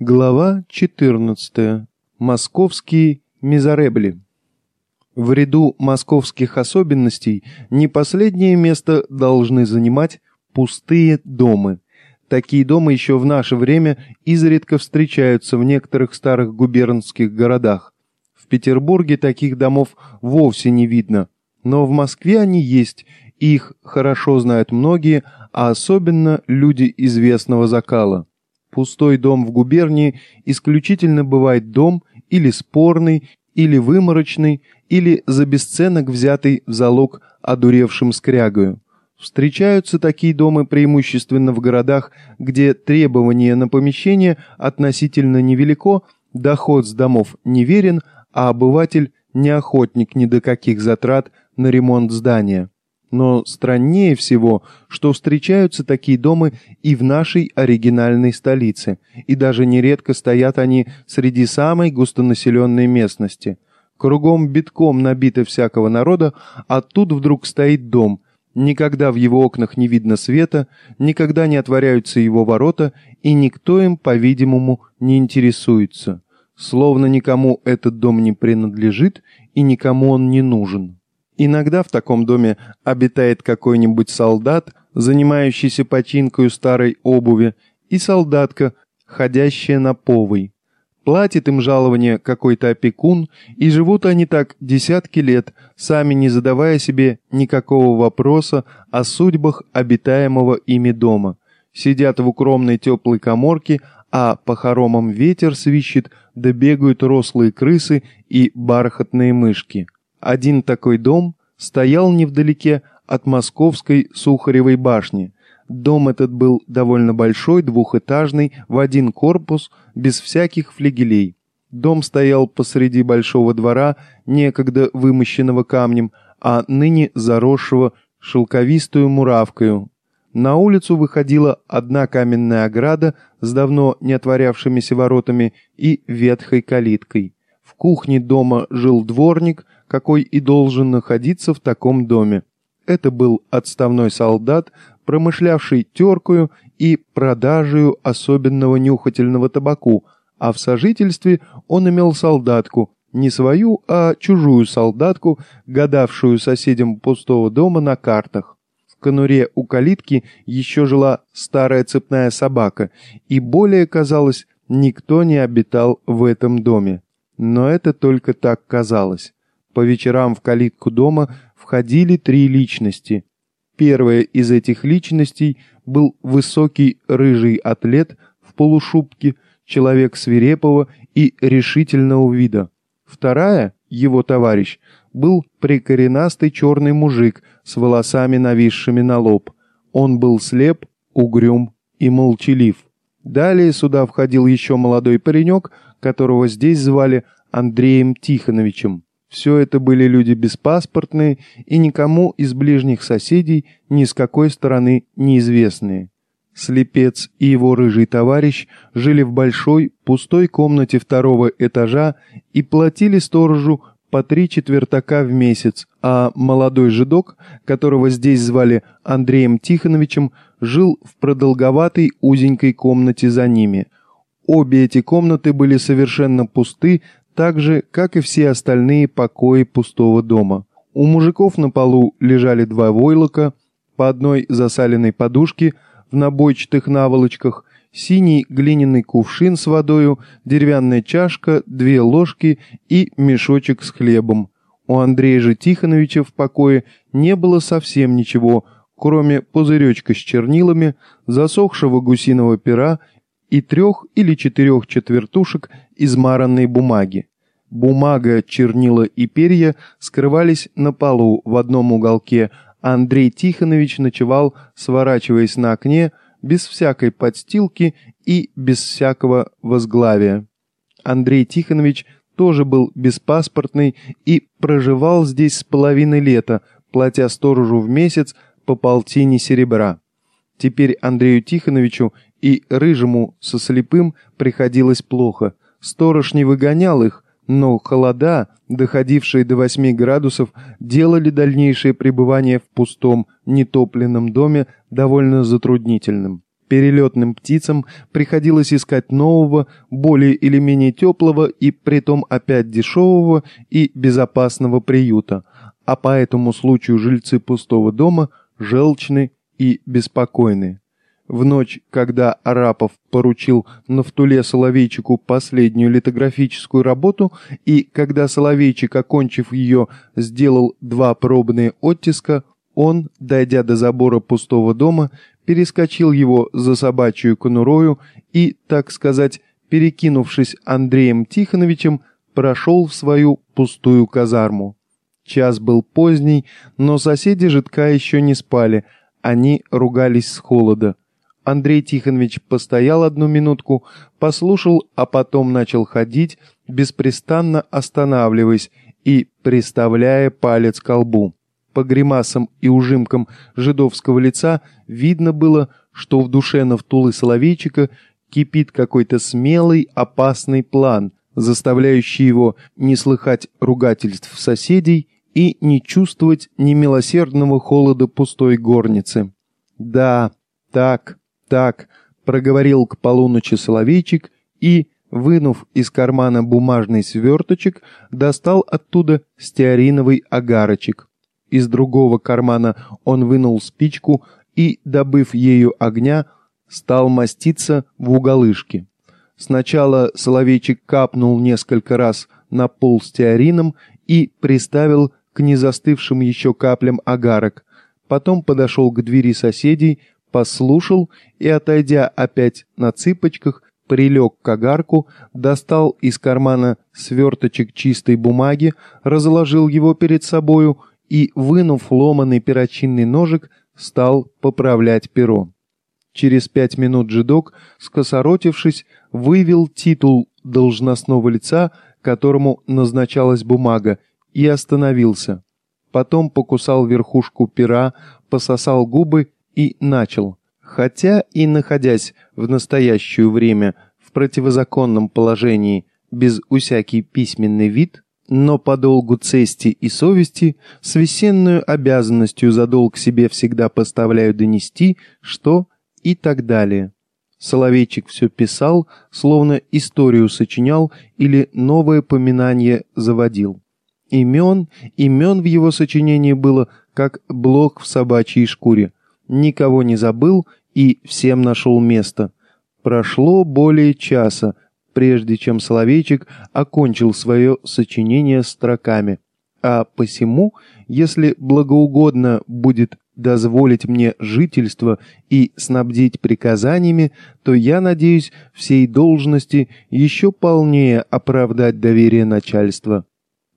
Глава 14. Московские мизоребли. В ряду московских особенностей не последнее место должны занимать пустые дома. Такие дома еще в наше время изредка встречаются в некоторых старых губернских городах. В Петербурге таких домов вовсе не видно, но в Москве они есть, их хорошо знают многие, а особенно люди известного закала. Пустой дом в губернии исключительно бывает дом или спорный, или выморочный, или за бесценок взятый в залог одуревшим скрягою. Встречаются такие дома преимущественно в городах, где требование на помещение относительно невелико, доход с домов неверен, а обыватель не охотник ни до каких затрат на ремонт здания. Но страннее всего, что встречаются такие дома и в нашей оригинальной столице, и даже нередко стоят они среди самой густонаселенной местности. Кругом битком набито всякого народа, а тут вдруг стоит дом. Никогда в его окнах не видно света, никогда не отворяются его ворота, и никто им, по-видимому, не интересуется. Словно никому этот дом не принадлежит и никому он не нужен. Иногда в таком доме обитает какой-нибудь солдат, занимающийся починкой старой обуви, и солдатка, ходящая на повой. Платит им жалование какой-то опекун, и живут они так десятки лет, сами не задавая себе никакого вопроса о судьбах обитаемого ими дома. Сидят в укромной теплой коморке, а по хоромам ветер свищет, да бегают рослые крысы и бархатные мышки. Один такой дом стоял невдалеке от московской Сухаревой башни. Дом этот был довольно большой, двухэтажный, в один корпус, без всяких флигелей. Дом стоял посреди большого двора, некогда вымощенного камнем, а ныне заросшего шелковистую муравкою. На улицу выходила одна каменная ограда с давно не отворявшимися воротами и ветхой калиткой. В кухне дома жил дворник, какой и должен находиться в таком доме. Это был отставной солдат, промышлявший теркою и продажею особенного нюхательного табаку, а в сожительстве он имел солдатку, не свою, а чужую солдатку, гадавшую соседям пустого дома на картах. В конуре у калитки еще жила старая цепная собака, и более, казалось, никто не обитал в этом доме. Но это только так казалось. По вечерам в калитку дома входили три личности. Первая из этих личностей был высокий рыжий атлет в полушубке, человек свирепого и решительного вида. Вторая, его товарищ, был прикоренастый черный мужик с волосами нависшими на лоб. Он был слеп, угрюм и молчалив. Далее сюда входил еще молодой паренек, которого здесь звали Андреем Тихоновичем. Все это были люди беспаспортные и никому из ближних соседей ни с какой стороны неизвестные. Слепец и его рыжий товарищ жили в большой, пустой комнате второго этажа и платили сторожу по три четвертака в месяц, а молодой жидок, которого здесь звали Андреем Тихоновичем, жил в продолговатой узенькой комнате за ними. Обе эти комнаты были совершенно пусты, так же, как и все остальные покои пустого дома. У мужиков на полу лежали два войлока, по одной засаленной подушке в набойчатых наволочках, синий глиняный кувшин с водою, деревянная чашка, две ложки и мешочек с хлебом. У Андрея же Тихоновича в покое не было совсем ничего, кроме пузыречка с чернилами, засохшего гусиного пера и трех или четырех четвертушек измаранной бумаги. Бумага, чернила и перья скрывались на полу в одном уголке, Андрей Тихонович ночевал, сворачиваясь на окне, без всякой подстилки и без всякого возглавия. Андрей Тихонович тоже был беспаспортный и проживал здесь с половины лета, платя сторожу в месяц по полтине серебра. Теперь Андрею Тихоновичу и Рыжему со слепым приходилось плохо. Сторож не выгонял их, но холода, доходившие до 8 градусов, делали дальнейшее пребывание в пустом, нетопленном доме довольно затруднительным. Перелетным птицам приходилось искать нового, более или менее теплого и притом опять дешевого и безопасного приюта, а по этому случаю жильцы пустого дома желчны и беспокойны. В ночь, когда Арапов поручил Нафтуле Соловейчику последнюю литографическую работу, и когда Соловейчик, окончив ее, сделал два пробные оттиска, он, дойдя до забора пустого дома, перескочил его за собачью конурою и, так сказать, перекинувшись Андреем Тихоновичем, прошел в свою пустую казарму. Час был поздний, но соседи жидка еще не спали, они ругались с холода. Андрей Тихонович постоял одну минутку, послушал, а потом начал ходить, беспрестанно останавливаясь и приставляя палец к колбу. По гримасам и ужимкам жидовского лица видно было, что в душе Навтулы Соловейчика кипит какой-то смелый, опасный план, заставляющий его не слыхать ругательств соседей и не чувствовать немилосердного холода пустой горницы. Да, так, так, проговорил к полуночи Соловейчик и, вынув из кармана бумажный сверточек, достал оттуда стеариновый агарочек. Из другого кармана он вынул спичку и, добыв ею огня, стал маститься в уголышке. Сначала Соловейчик капнул несколько раз на пол стеарином и приставил к незастывшим еще каплям агарок. Потом подошел к двери соседей, послушал и, отойдя опять на цыпочках, прилег к огарку, достал из кармана сверточек чистой бумаги, разложил его перед собою и, вынув ломаный перочинный ножик, стал поправлять перо. Через пять минут жидок, скосоротившись, вывел титул должностного лица, которому назначалась бумага, и остановился. Потом покусал верхушку пера, пососал губы и начал. Хотя и находясь в настоящее время в противозаконном положении без усякий письменный вид, но по долгу цести и совести с весенную обязанностью за долг себе всегда поставляю донести, что и так далее. Соловейчик все писал, словно историю сочинял или новое поминание заводил. Имен, имен в его сочинении было, как блок в собачьей шкуре – никого не забыл и всем нашел место. Прошло более часа, прежде чем Соловейчик окончил свое сочинение строками. А посему, если благоугодно будет дозволить мне жительство и снабдить приказаниями, то я надеюсь всей должности еще полнее оправдать доверие начальства.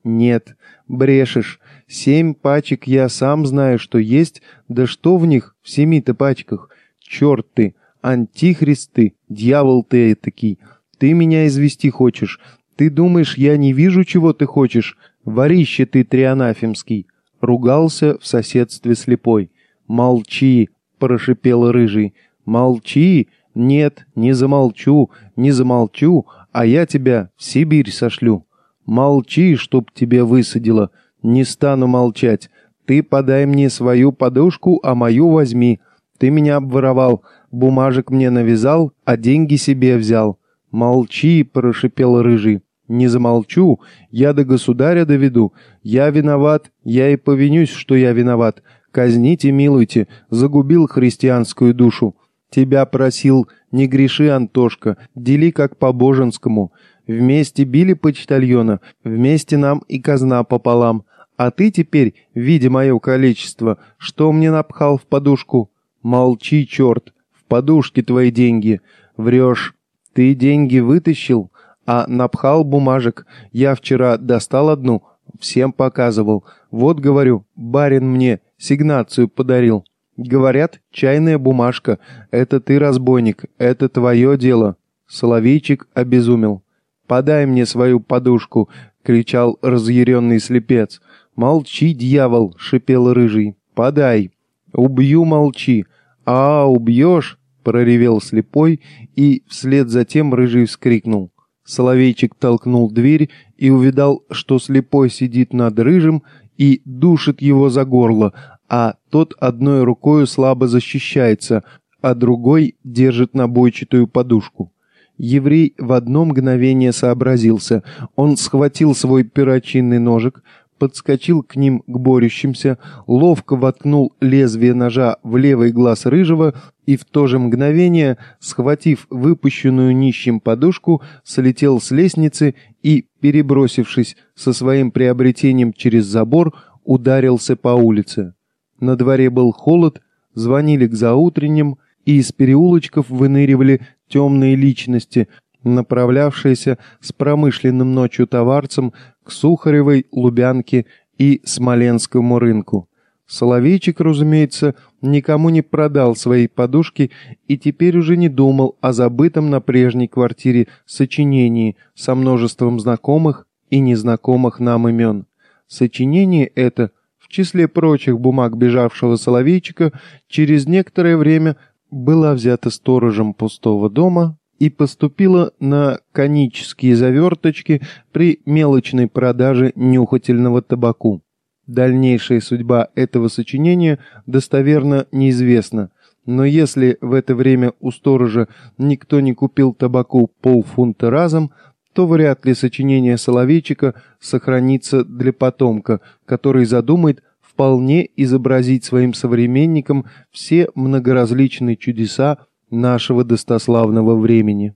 Нет, брешешь, Семь пачек я сам знаю, что есть, да что в них, в семи-то пачках? Черт ты, антихрист ты, дьявол ты этакий. Ты меня извести хочешь. Ты думаешь, я не вижу, чего ты хочешь? Ворище ты трианафемский. Ругался в соседстве слепой. Молчи, прошипел рыжий. Молчи. Нет, не замолчу, не замолчу, а я тебя в Сибирь сошлю. Молчи, чтоб тебе высадило. «Не стану молчать. Ты подай мне свою подушку, а мою возьми. Ты меня обворовал, бумажек мне навязал, а деньги себе взял». «Молчи», — прошипел рыжий. «Не замолчу, я до государя доведу. Я виноват, я и повинюсь, что я виноват. Казните, милуйте, загубил христианскую душу. Тебя просил, не греши, Антошка, дели как по-боженскому. Вместе били почтальона, вместе нам и казна пополам. А ты теперь, видя мое количество, что мне напхал в подушку? Молчи, черт, в подушке твои деньги. Врешь. Ты деньги вытащил, а напхал бумажек. Я вчера достал одну, всем показывал. Вот, говорю, барин мне сигнацию подарил. Говорят, чайная бумажка. Это ты, разбойник, это твое дело. Соловейчик обезумел. «Подай мне свою подушку!» — кричал разъяренный слепец. «Молчи, дьявол!» — шипел рыжий. «Подай!» «Убью, молчи!» «А, убьешь!» — проревел слепой, и вслед за тем рыжий вскрикнул. Соловейчик толкнул дверь и увидал, что слепой сидит над рыжим и душит его за горло, а тот одной рукой слабо защищается, а другой держит набойчатую подушку. Еврей в одно мгновение сообразился. Он схватил свой перочинный ножик, подскочил к ним к борющимся, ловко воткнул лезвие ножа в левый глаз рыжего и в то же мгновение, схватив выпущенную нищим подушку, слетел с лестницы и, перебросившись со своим приобретением через забор, ударился по улице. На дворе был холод, звонили к заутренним, и из переулочков выныривали темные личности, направлявшиеся с промышленным ночью товарцем к Сухаревой, Лубянке и Смоленскому рынку. Соловейчик, разумеется, никому не продал своей подушки и теперь уже не думал о забытом на прежней квартире сочинении со множеством знакомых и незнакомых нам имен. Сочинение это, в числе прочих бумаг бежавшего Соловейчика, через некоторое время было взято сторожем пустого дома и поступила на конические заверточки при мелочной продаже нюхательного табаку. Дальнейшая судьба этого сочинения достоверно неизвестна, но если в это время у сторожа никто не купил табаку полфунта разом, то вряд ли сочинение Соловейчика сохранится для потомка, который задумает вполне изобразить своим современникам все многоразличные чудеса нашего достославного времени.